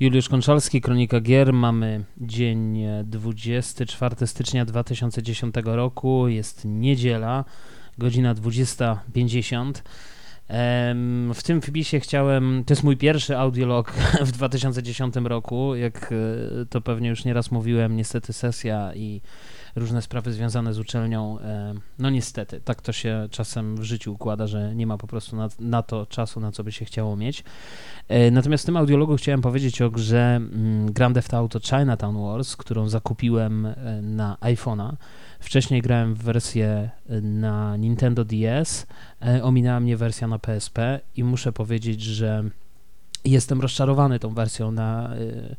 Juliusz Konczalski, Kronika Gier. Mamy dzień 24 stycznia 2010 roku. Jest niedziela, godzina 20.50. W tym wpisie chciałem, to jest mój pierwszy audiolog w 2010 roku, jak e, to pewnie już nieraz mówiłem, niestety sesja i różne sprawy związane z uczelnią, e, no niestety, tak to się czasem w życiu układa, że nie ma po prostu na, na to czasu, na co by się chciało mieć. E, natomiast w tym audiologu chciałem powiedzieć o grze mm, Grand Theft Auto Chinatown Wars, którą zakupiłem na iPhone'a. Wcześniej grałem w wersję na Nintendo DS, ominęła mnie wersja na PSP i muszę powiedzieć, że jestem rozczarowany tą wersją na, e,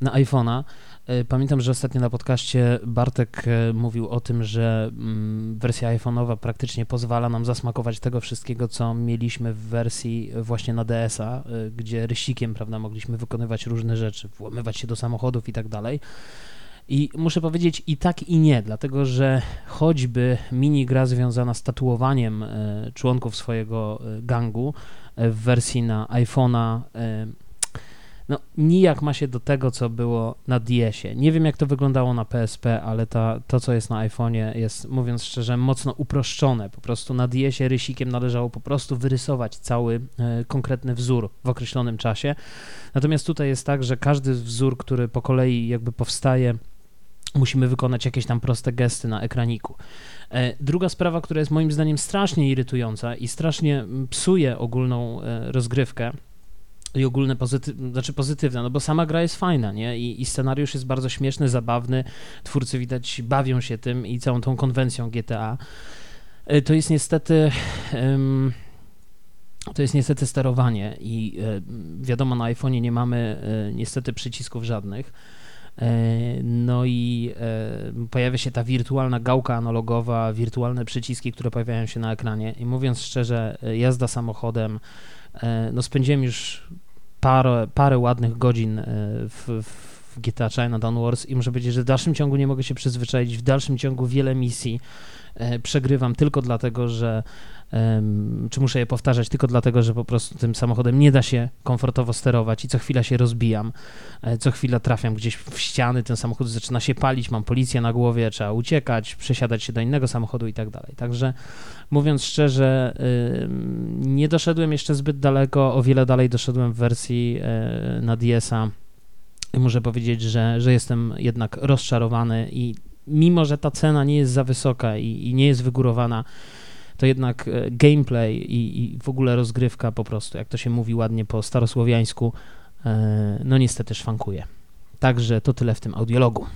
na iPhone'a. E, pamiętam, że ostatnio na podcaście Bartek mówił o tym, że mm, wersja iPhone'owa praktycznie pozwala nam zasmakować tego wszystkiego, co mieliśmy w wersji właśnie na DS-a, gdzie rysikiem, prawda, mogliśmy wykonywać różne rzeczy, włamywać się do samochodów i tak dalej. I muszę powiedzieć i tak i nie, dlatego że choćby mini gra związana z tatuowaniem e, członków swojego e, gangu e, w wersji na iPhone'a no, nijak ma się do tego, co było na DS-ie. Nie wiem, jak to wyglądało na PSP, ale ta, to, co jest na iPhone'ie, jest, mówiąc szczerze, mocno uproszczone. Po prostu na DS-ie rysikiem należało po prostu wyrysować cały konkretny wzór w określonym czasie. Natomiast tutaj jest tak, że każdy wzór, który po kolei jakby powstaje, musimy wykonać jakieś tam proste gesty na ekraniku. E, druga sprawa, która jest moim zdaniem strasznie irytująca i strasznie psuje ogólną e, rozgrywkę, i ogólne pozytywne, znaczy pozytywne, no bo sama gra jest fajna, nie? I, I, scenariusz jest bardzo śmieszny, zabawny, twórcy widać bawią się tym i całą tą konwencją GTA. E, to jest niestety um, to jest niestety sterowanie i wiadomo, na iPhone'ie nie mamy niestety przycisków żadnych. E, no i e, pojawia się ta wirtualna gałka analogowa, wirtualne przyciski, które pojawiają się na ekranie. I mówiąc szczerze, e, jazda samochodem, no spędziłem już parę, parę ładnych godzin w, w GTA Dawn Wars i muszę powiedzieć, że w dalszym ciągu nie mogę się przyzwyczaić. W dalszym ciągu wiele misji przegrywam tylko dlatego, że czy muszę je powtarzać tylko dlatego, że po prostu tym samochodem nie da się komfortowo sterować i co chwila się rozbijam, e, co chwila trafiam gdzieś w ściany, ten samochód zaczyna się palić, mam policję na głowie, trzeba uciekać, przesiadać się do innego samochodu i tak dalej. Także mówiąc szczerze, nie doszedłem jeszcze zbyt daleko, o wiele dalej doszedłem w wersji e, na DS-a muszę powiedzieć, że, że jestem jednak rozczarowany i mimo, że ta cena nie jest za wysoka i, i nie jest wygórowana, to jednak e, gameplay i, i w ogóle rozgrywka po prostu, jak to się mówi ładnie po starosłowiańsku, e, no niestety szwankuje. Także to tyle w tym audiologu.